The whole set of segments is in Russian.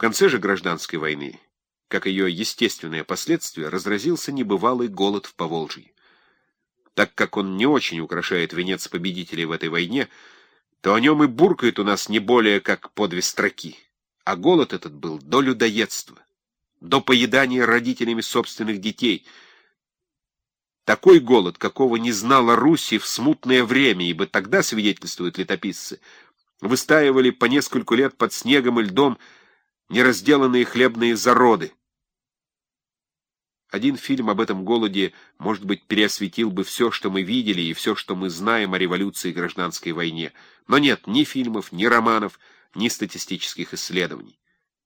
конце же гражданской войны, как ее естественное последствие, разразился небывалый голод в Поволжье. Так как он не очень украшает венец победителей в этой войне, то о нем и буркает у нас не более как по две строки. А голод этот был до людоедства, до поедания родителями собственных детей. Такой голод, какого не знала Руси в смутное время, ибо тогда, свидетельствуют летописцы, выстаивали по нескольку лет под снегом и льдом неразделанные хлебные зароды. Один фильм об этом голоде, может быть, переосветил бы все, что мы видели, и все, что мы знаем о революции и гражданской войне. Но нет ни фильмов, ни романов, ни статистических исследований.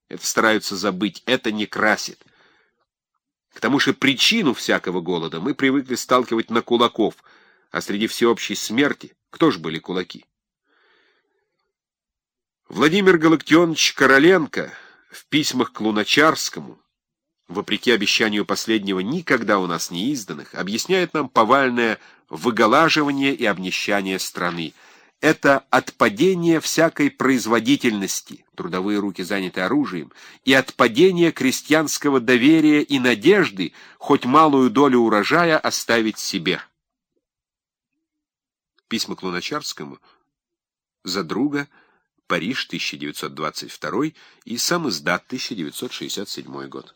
Это стараются забыть, это не красит. К тому же причину всякого голода мы привыкли сталкивать на кулаков, а среди всеобщей смерти кто же были кулаки? Владимир Галактионович Короленко в письмах к Луначарскому вопреки обещанию последнего никогда у нас не изданных, объясняет нам повальное выголаживание и обнищание страны. Это отпадение всякой производительности, трудовые руки заняты оружием, и отпадение крестьянского доверия и надежды хоть малую долю урожая оставить себе. Письма к Луначарскому за друга, Париж, 1922 и сам издат, 1967 год.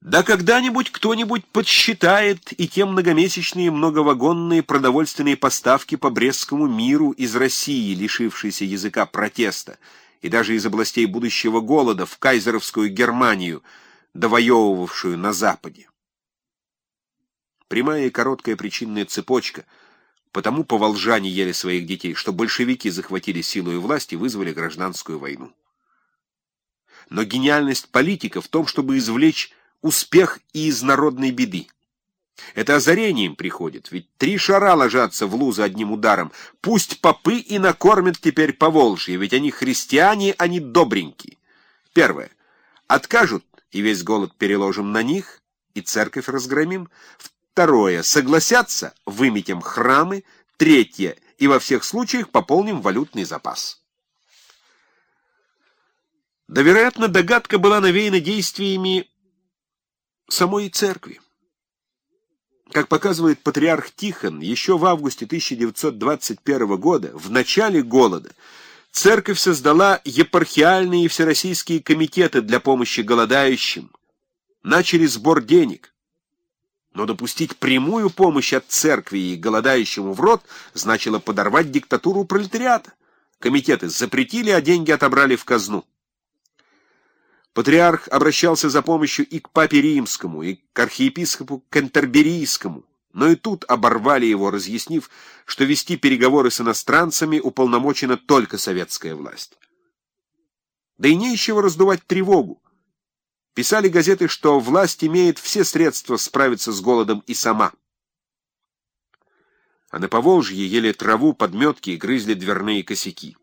Да когда-нибудь кто-нибудь подсчитает и те многомесячные многовагонные продовольственные поставки по Брестскому миру из России, лишившейся языка протеста, и даже из областей будущего голода в кайзеровскую Германию, довоевывавшую на Западе. Прямая и короткая причинная цепочка, потому поволжане ели своих детей, что большевики захватили силу и власть и вызвали гражданскую войну. Но гениальность политика в том, чтобы извлечь успех и из народной беды. Это озарение им приходит, ведь три шара ложатся в лузы одним ударом. Пусть попы и накормят теперь по Волжье, ведь они христиане, они добренькие. Первое. Откажут, и весь голод переложим на них, и церковь разгромим. Второе. Согласятся, выметим храмы. Третье. И во всех случаях пополним валютный запас. Да, вероятно, догадка была навеяна действиями самой церкви. Как показывает патриарх Тихон, еще в августе 1921 года, в начале голода, церковь создала епархиальные и всероссийские комитеты для помощи голодающим, начали сбор денег. Но допустить прямую помощь от церкви и голодающему в рот значило подорвать диктатуру пролетариата. Комитеты запретили, а деньги отобрали в казну. Патриарх обращался за помощью и к папе римскому, и к архиепископу Кентерберийскому, но и тут оборвали его, разъяснив, что вести переговоры с иностранцами уполномочена только советская власть. Да и нечего раздувать тревогу. Писали газеты, что власть имеет все средства справиться с голодом и сама. А на Поволжье ели траву, подметки и грызли дверные косяки.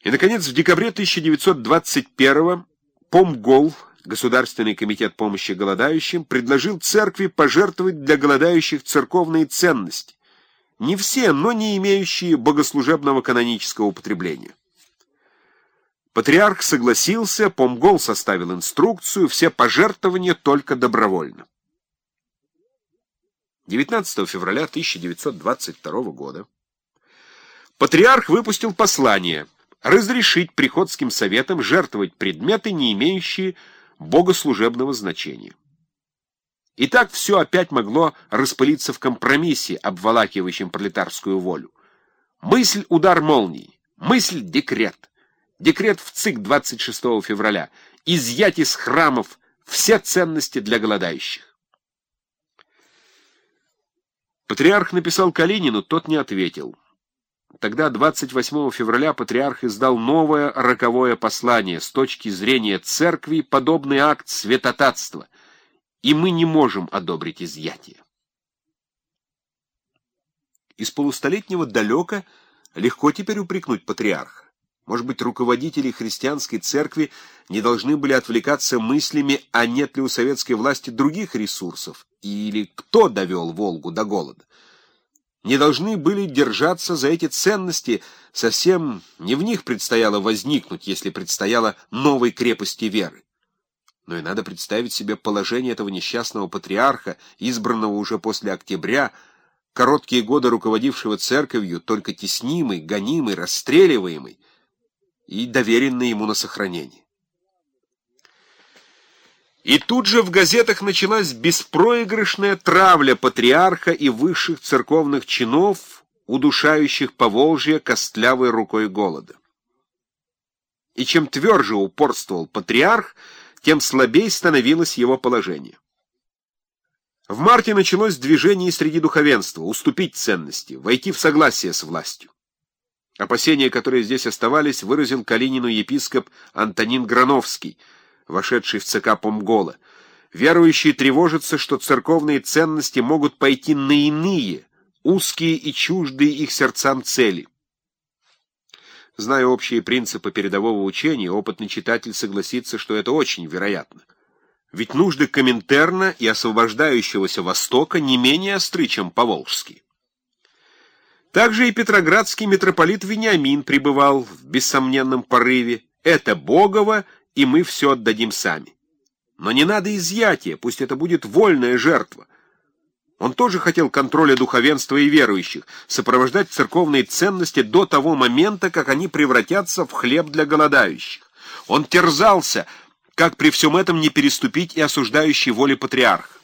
И, наконец, в декабре 1921 Помгол, Государственный комитет помощи голодающим, предложил церкви пожертвовать для голодающих церковные ценности. Не все, но не имеющие богослужебного канонического употребления. Патриарх согласился, Помгол составил инструкцию, все пожертвования только добровольно. 19 февраля 1922 года патриарх выпустил послание – разрешить приходским советам жертвовать предметы, не имеющие богослужебного значения. И так все опять могло распылиться в компромиссе, обволакивающем пролетарскую волю. Мысль — удар молнии, мысль — декрет. Декрет в ЦИК 26 февраля. Изъять из храмов все ценности для голодающих. Патриарх написал Калинину, тот не ответил. Тогда, 28 февраля, патриарх издал новое роковое послание с точки зрения церкви, подобный акт святотатства, и мы не можем одобрить изъятие. Из полустолетнего далека легко теперь упрекнуть патриарха. Может быть, руководители христианской церкви не должны были отвлекаться мыслями, а нет ли у советской власти других ресурсов, или кто довел Волгу до голода. не должны были держаться за эти ценности, совсем не в них предстояло возникнуть, если предстояло новой крепости веры. Но и надо представить себе положение этого несчастного патриарха, избранного уже после октября, короткие годы руководившего церковью, только теснимый, гонимый, расстреливаемый и доверенный ему на сохранение. И тут же в газетах началась беспроигрышная травля патриарха и высших церковных чинов, удушающих Поволжье костлявой рукой голода. И чем тверже упорствовал патриарх, тем слабей становилось его положение. В марте началось движение среди духовенства, уступить ценности, войти в согласие с властью. Опасения, которые здесь оставались, выразил Калинину епископ Антонин Грановский – вошедший в ЦК Помгола. Верующие тревожатся, что церковные ценности могут пойти на иные, узкие и чуждые их сердцам цели. Зная общие принципы передового учения, опытный читатель согласится, что это очень вероятно. Ведь нужды Коминтерна и освобождающегося Востока не менее остры, чем поволжские. Также и петроградский митрополит Вениамин пребывал в бессомненном порыве. Это Богово и мы все отдадим сами. Но не надо изъятия, пусть это будет вольная жертва. Он тоже хотел контроля духовенства и верующих, сопровождать церковные ценности до того момента, как они превратятся в хлеб для голодающих. Он терзался, как при всем этом не переступить и осуждающей воли патриарха.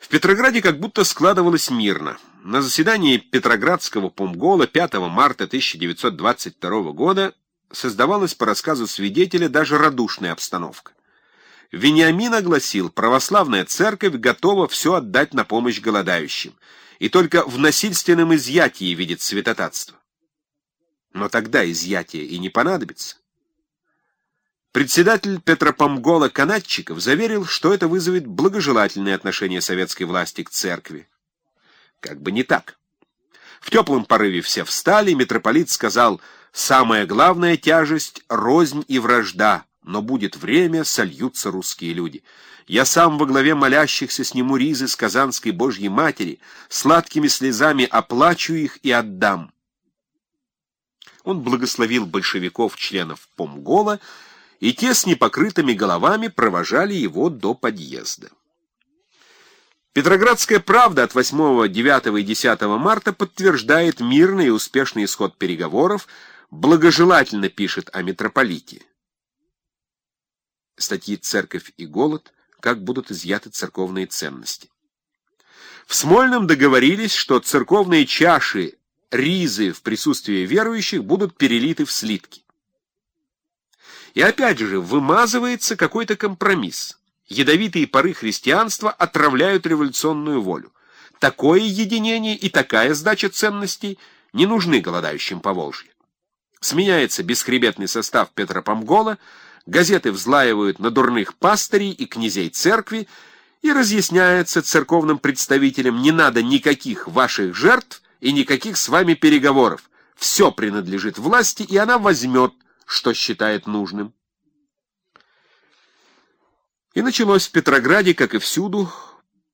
В Петрограде как будто складывалось мирно. На заседании Петроградского помгола 5 марта 1922 года создавалась по рассказу свидетеля даже радушная обстановка. Вениамин огласил, православная церковь готова все отдать на помощь голодающим, и только в насильственном изъятии видит святотатство. Но тогда изъятие и не понадобится. Председатель Петропомгола Канатчиков заверил, что это вызовет благожелательное отношение советской власти к церкви. Как бы не так. В теплом порыве все встали, митрополит сказал — Самая главная тяжесть — рознь и вражда, но будет время, сольются русские люди. Я сам во главе молящихся сниму ризы с Казанской Божьей Матери, сладкими слезами оплачу их и отдам. Он благословил большевиков, членов Помгола, и те с непокрытыми головами провожали его до подъезда. Петроградская правда от 8, 9 и 10 марта подтверждает мирный и успешный исход переговоров, благожелательно пишет о митрополите. Статьи «Церковь и голод. Как будут изъяты церковные ценности». В Смольном договорились, что церковные чаши, ризы в присутствии верующих будут перелиты в слитки. И опять же, вымазывается какой-то компромисс. Ядовитые поры христианства отравляют революционную волю. Такое единение и такая сдача ценностей не нужны голодающим по Волжье. Сменяется бесхребетный состав Петра Помгола, газеты взлаивают на дурных пастырей и князей церкви, и разъясняется церковным представителям, не надо никаких ваших жертв и никаких с вами переговоров. Все принадлежит власти, и она возьмет, что считает нужным. И началось в Петрограде, как и всюду,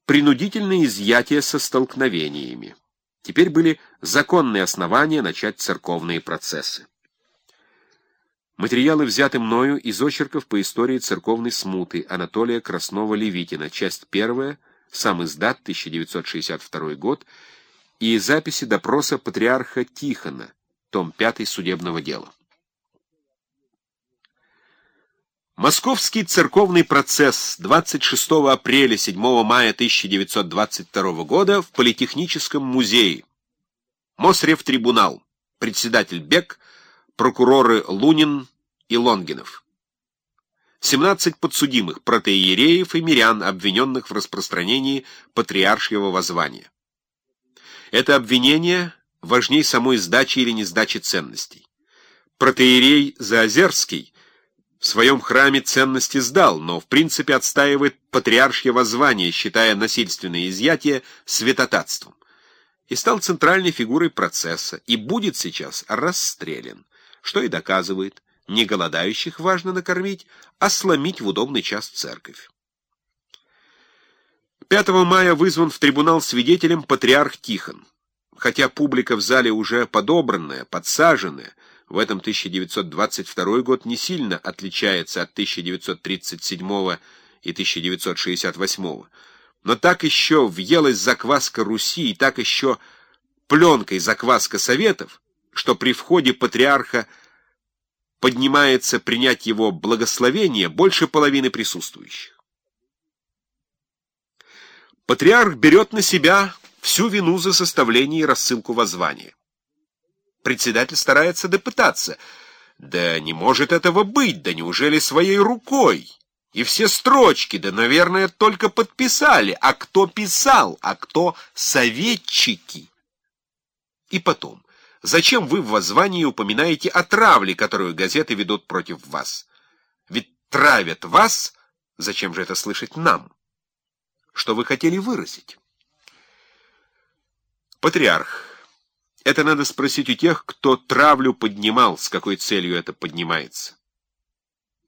принудительное изъятие со столкновениями. Теперь были законные основания начать церковные процессы. Материалы взяты мною из очерков по истории церковной смуты Анатолия Краснова-Левитина, часть первая, сам издат, 1962 год, и записи допроса патриарха Тихона, том 5 судебного дела. Московский церковный процесс 26 апреля 7 мая 1922 года в Политехническом музее. Мосревтрибунал. Председатель Бек прокуроры Лунин и Лонгинов. 17 подсудимых, протеереев и мирян, обвиненных в распространении патриаршего воззвания. Это обвинение важней самой сдачи или несдачи ценностей. Протеерей Заозерский в своем храме ценности сдал, но в принципе отстаивает патриаршье воззвание, считая насильственное изъятие святотатством. И стал центральной фигурой процесса, и будет сейчас расстрелян что и доказывает, не голодающих важно накормить, а сломить в удобный час церковь. 5 мая вызван в трибунал свидетелем патриарх Тихон. Хотя публика в зале уже подобранная, подсаженная, в этом 1922 год не сильно отличается от 1937 и 1968, но так еще въелась закваска Руси и так еще пленкой закваска Советов, что при входе патриарха поднимается принять его благословение больше половины присутствующих. Патриарх берет на себя всю вину за составление и рассылку воззвания. Председатель старается допытаться. Да не может этого быть, да неужели своей рукой? И все строчки, да, наверное, только подписали. А кто писал, а кто советчики? И потом, зачем вы в воззвании упоминаете о травле, которую газеты ведут против вас? Ведь травят вас, зачем же это слышать нам? Что вы хотели выразить? Патриарх. Это надо спросить у тех, кто травлю поднимал, с какой целью это поднимается.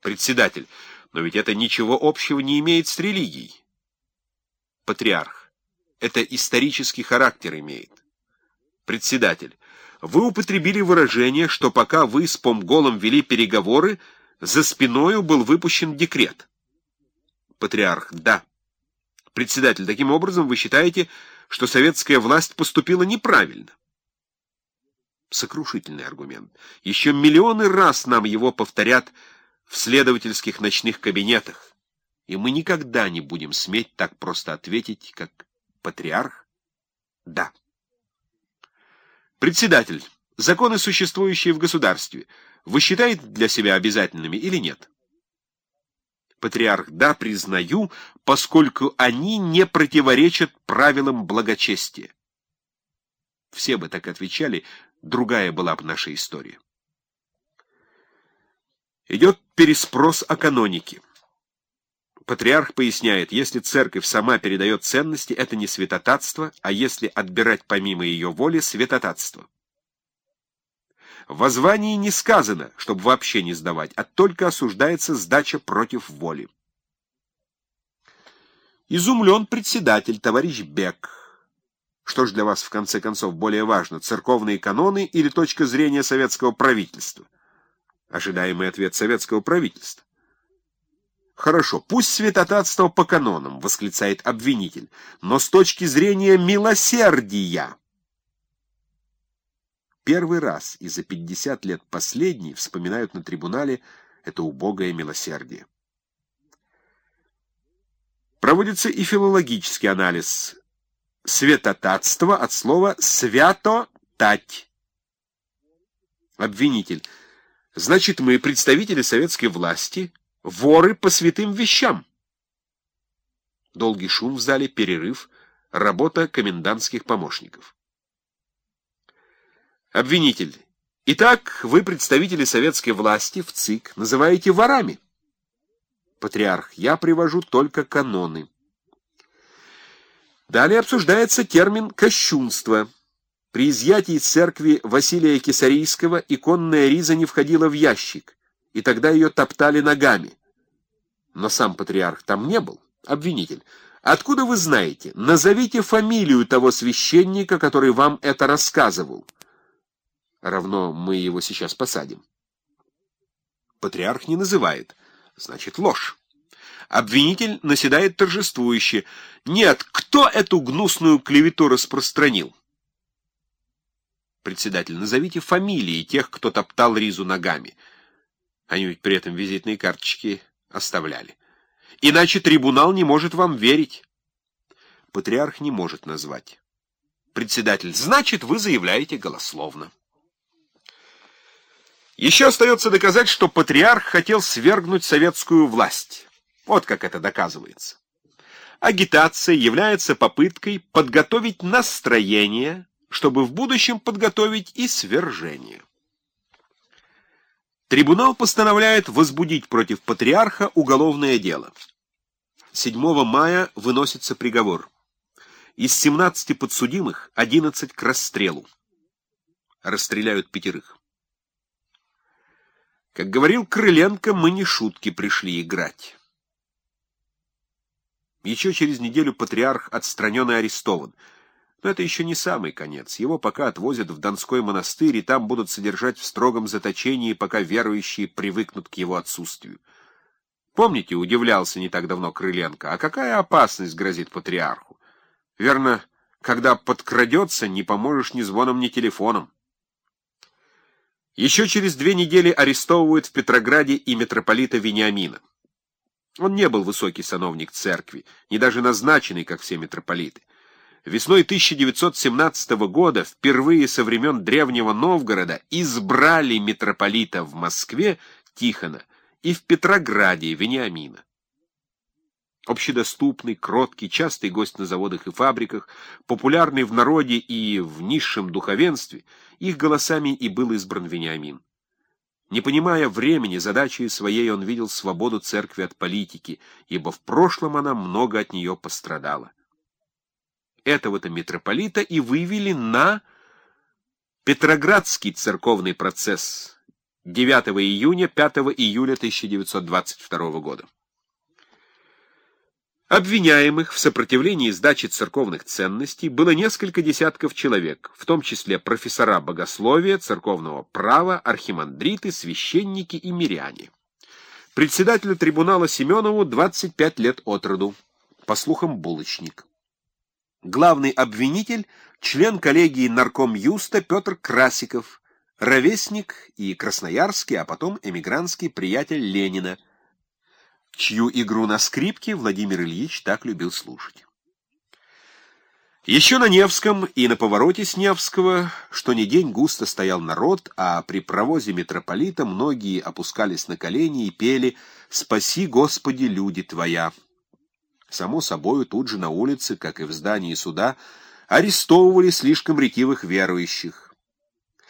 Председатель. Но ведь это ничего общего не имеет с религией. Патриарх. Это исторический характер имеет. Председатель. Вы употребили выражение, что пока вы с Помголом вели переговоры, за спиною был выпущен декрет. Патриарх. Да. Председатель, таким образом вы считаете, что советская власть поступила неправильно? Сокрушительный аргумент. Еще миллионы раз нам его повторят в следовательских ночных кабинетах, и мы никогда не будем сметь так просто ответить, как патриарх «да». Председатель, законы, существующие в государстве, вы считаете для себя обязательными или нет? Патриарх, да, признаю, поскольку они не противоречат правилам благочестия. Все бы так отвечали, другая была бы наша история. Идет переспрос о канонике. Патриарх поясняет, если церковь сама передает ценности, это не святотатство, а если отбирать помимо ее воли, святотатство. В воззвании не сказано, чтобы вообще не сдавать, а только осуждается сдача против воли. Изумлен председатель, товарищ Бек. Что ж для вас, в конце концов, более важно, церковные каноны или точка зрения советского правительства? Ожидаемый ответ советского правительства. Хорошо, пусть святотатство по канонам, восклицает обвинитель, но с точки зрения милосердия. Первый раз и за 50 лет последний вспоминают на трибунале это убогое милосердие. Проводится и филологический анализ светотатства от слова «свято-тать». Обвинитель. Значит, мы, представители советской власти, воры по святым вещам. Долгий шум в зале, перерыв, работа комендантских помощников. Обвинитель. Итак, вы, представители советской власти в ЦИК, называете ворами. Патриарх. Я привожу только каноны. Далее обсуждается термин «кощунство». При изъятии из церкви Василия Кисарийского иконная риза не входила в ящик, и тогда ее топтали ногами. Но сам патриарх там не был. Обвинитель. Откуда вы знаете? Назовите фамилию того священника, который вам это рассказывал. Равно мы его сейчас посадим. Патриарх не называет. Значит, ложь. Обвинитель наседает торжествующе. Нет, кто эту гнусную клевету распространил? Председатель, назовите фамилии тех, кто топтал Ризу ногами. Они ведь при этом визитные карточки оставляли. Иначе трибунал не может вам верить. Патриарх не может назвать. Председатель, значит, вы заявляете голословно. Еще остается доказать, что патриарх хотел свергнуть советскую власть. Вот как это доказывается. Агитация является попыткой подготовить настроение, чтобы в будущем подготовить и свержение. Трибунал постановляет возбудить против патриарха уголовное дело. 7 мая выносится приговор. Из 17 подсудимых 11 к расстрелу. Расстреляют пятерых. Как говорил Крыленко, мы не шутки пришли играть. Еще через неделю патриарх отстранен и арестован. Но это еще не самый конец. Его пока отвозят в Донской монастырь, и там будут содержать в строгом заточении, пока верующие привыкнут к его отсутствию. Помните, удивлялся не так давно Крыленко, а какая опасность грозит патриарху? Верно, когда подкрадется, не поможешь ни звоном, ни телефоном. Еще через две недели арестовывают в Петрограде и митрополита Вениамина. Он не был высокий сановник церкви, не даже назначенный, как все митрополиты. Весной 1917 года, впервые со времен Древнего Новгорода, избрали митрополита в Москве Тихона и в Петрограде Вениамина. Общедоступный, кроткий, частый гость на заводах и фабриках, популярный в народе и в низшем духовенстве, их голосами и был избран Вениамин. Не понимая времени, задачей своей он видел свободу церкви от политики, ибо в прошлом она много от нее пострадала. Этого-то митрополита и вывели на Петроградский церковный процесс 9 июня 5 июля 1922 года. Обвиняемых в сопротивлении сдачи церковных ценностей было несколько десятков человек, в том числе профессора богословия, церковного права, архимандриты, священники и миряне. Председателю трибунала Семенову 25 лет от роду, по слухам, булочник. Главный обвинитель — член коллегии нарком Юста Петр Красиков, ровесник и красноярский, а потом эмигрантский приятель Ленина — чью игру на скрипке Владимир Ильич так любил слушать. Еще на Невском и на повороте с Невского, что ни день густо стоял народ, а при провозе митрополита многие опускались на колени и пели «Спаси, Господи, люди Твоя». Само собою, тут же на улице, как и в здании суда, арестовывали слишком ретивых верующих.